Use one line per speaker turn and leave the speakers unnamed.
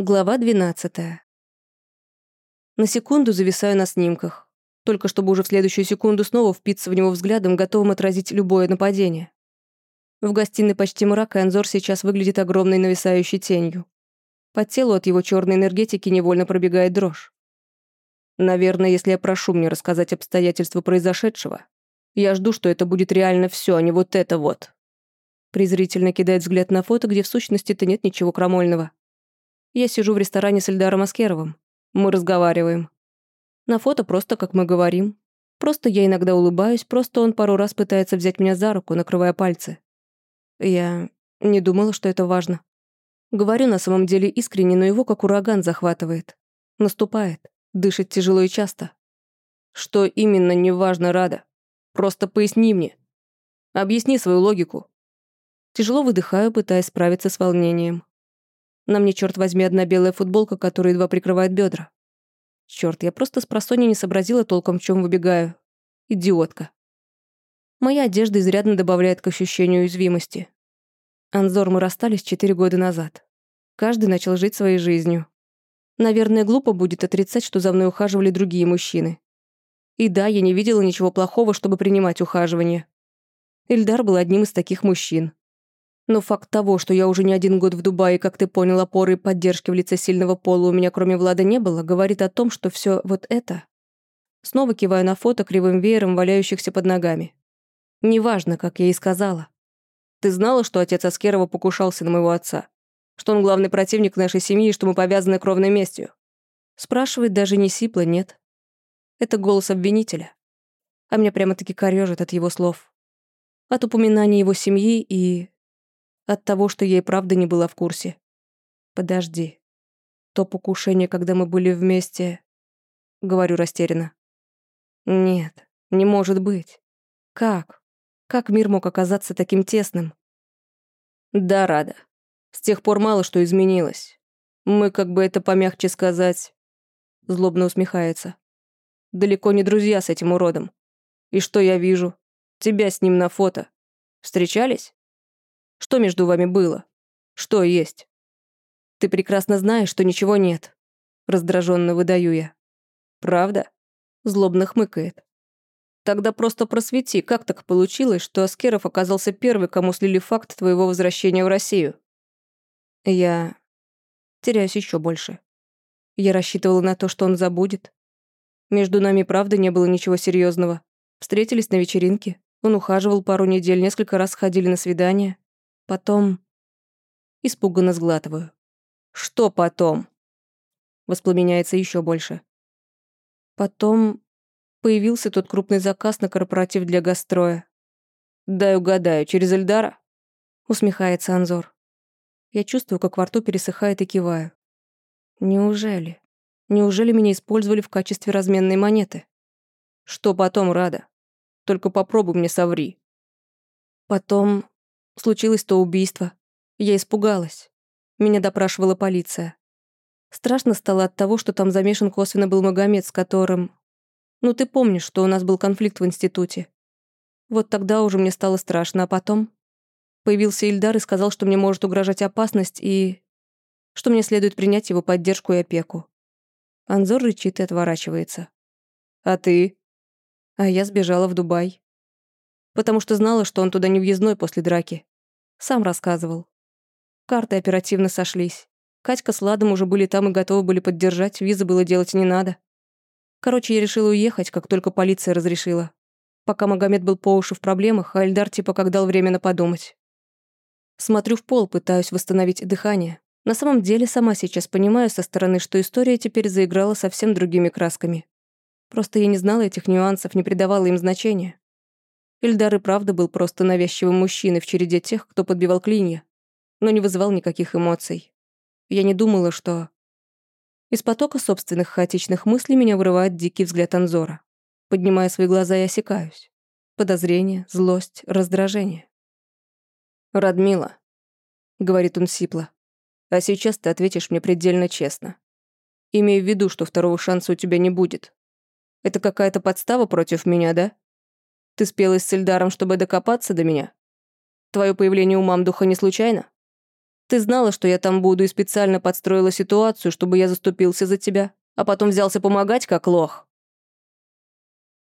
Глава 12. На секунду зависаю на снимках, только чтобы уже в следующую секунду снова впиться в него взглядом, готовым отразить любое нападение. В гостиной почти мрак, и Анзор сейчас выглядит огромной нависающей тенью. По телу от его черной энергетики невольно пробегает дрожь. Наверное, если я прошу мне рассказать обстоятельства произошедшего, я жду, что это будет реально все, а не вот это вот. Презрительно кидает взгляд на фото, где в сущности-то нет ничего крамольного. Я сижу в ресторане с Эльдаром Аскеровым. Мы разговариваем. На фото просто как мы говорим. Просто я иногда улыбаюсь, просто он пару раз пытается взять меня за руку, накрывая пальцы. Я не думала, что это важно. Говорю на самом деле искренне, но его как ураган захватывает. Наступает, дышит тяжело и часто. Что именно неважно, Рада? Просто поясни мне. Объясни свою логику. Тяжело выдыхаю, пытаясь справиться с волнением. На мне, черт возьми, одна белая футболка, которая едва прикрывает бедра. Черт, я просто с просонья не сообразила толком, в чем выбегаю. Идиотка. Моя одежда изрядно добавляет к ощущению уязвимости. Анзор, мы расстались четыре года назад. Каждый начал жить своей жизнью. Наверное, глупо будет отрицать, что за мной ухаживали другие мужчины. И да, я не видела ничего плохого, чтобы принимать ухаживание. Ильдар был одним из таких мужчин. Но факт того, что я уже не один год в Дубае, как ты понял, опоры и поддержки в лице сильного пола у меня кроме Влада не было, говорит о том, что все вот это... Снова киваю на фото кривым веером, валяющихся под ногами. Неважно, как я и сказала. Ты знала, что отец Аскерова покушался на моего отца? Что он главный противник нашей семьи и что мы повязаны кровной местью? Спрашивает даже не сипло, нет. Это голос обвинителя. А меня прямо-таки корёжит от его слов. От упоминания его семьи и от того, что я и правда не была в курсе. Подожди. То покушение, когда мы были вместе... Говорю растерянно. Нет, не может быть. Как? Как мир мог оказаться таким тесным? Да, рада. С тех пор мало что изменилось. Мы, как бы это помягче сказать... Злобно усмехается. Далеко не друзья с этим уродом. И что я вижу? Тебя с ним на фото. Встречались? Что между вами было? Что есть? Ты прекрасно знаешь, что ничего нет. Раздраженно выдаю я. Правда? Злобно хмыкает. Тогда просто просвети, как так получилось, что Аскеров оказался первый, кому слили факт твоего возвращения в Россию? Я теряюсь еще больше. Я рассчитывала на то, что он забудет. Между нами правда не было ничего серьезного. Встретились на вечеринке. Он ухаживал пару недель, несколько раз ходили на свидания. Потом... Испуганно сглатываю. Что потом? Воспламеняется еще больше. Потом появился тот крупный заказ на корпоратив для гастроя. «Дай угадаю, через Эльдара?» Усмехается Анзор. Я чувствую, как во рту пересыхает и киваю. Неужели? Неужели меня использовали в качестве разменной монеты? Что потом, Рада? Только попробуй мне соври. Потом Случилось то убийство. Я испугалась. Меня допрашивала полиция. Страшно стало от того, что там замешан косвенно был Магомед, с которым... Ну, ты помнишь, что у нас был конфликт в институте. Вот тогда уже мне стало страшно, а потом... Появился Ильдар и сказал, что мне может угрожать опасность и... Что мне следует принять его поддержку и опеку. Анзор рычит и отворачивается. «А ты?» А я сбежала в Дубай. Потому что знала, что он туда не въездной после драки. Сам рассказывал. Карты оперативно сошлись. Катька с Ладом уже были там и готовы были поддержать, визы было делать не надо. Короче, я решила уехать, как только полиция разрешила. Пока Магомед был по уши в проблемах, а Эльдар типа как дал временно подумать. Смотрю в пол, пытаюсь восстановить дыхание. На самом деле, сама сейчас понимаю со стороны, что история теперь заиграла совсем другими красками. Просто я не знала этих нюансов, не придавала им значения. Ильдар и правда был просто навязчивым мужчиной в череде тех, кто подбивал клинья, но не вызывал никаких эмоций. Я не думала, что... Из потока собственных хаотичных мыслей меня вырывает дикий взгляд Анзора. Поднимая свои глаза, я осекаюсь. Подозрение, злость, раздражение. «Радмила», — говорит он сипло, — «а сейчас ты ответишь мне предельно честно. Имея в виду, что второго шанса у тебя не будет. Это какая-то подстава против меня, да?» Ты спелась с Эльдаром, чтобы докопаться до меня? Твое появление у мамдуха не случайно? Ты знала, что я там буду, и специально подстроила ситуацию, чтобы я заступился за тебя, а потом взялся помогать, как лох.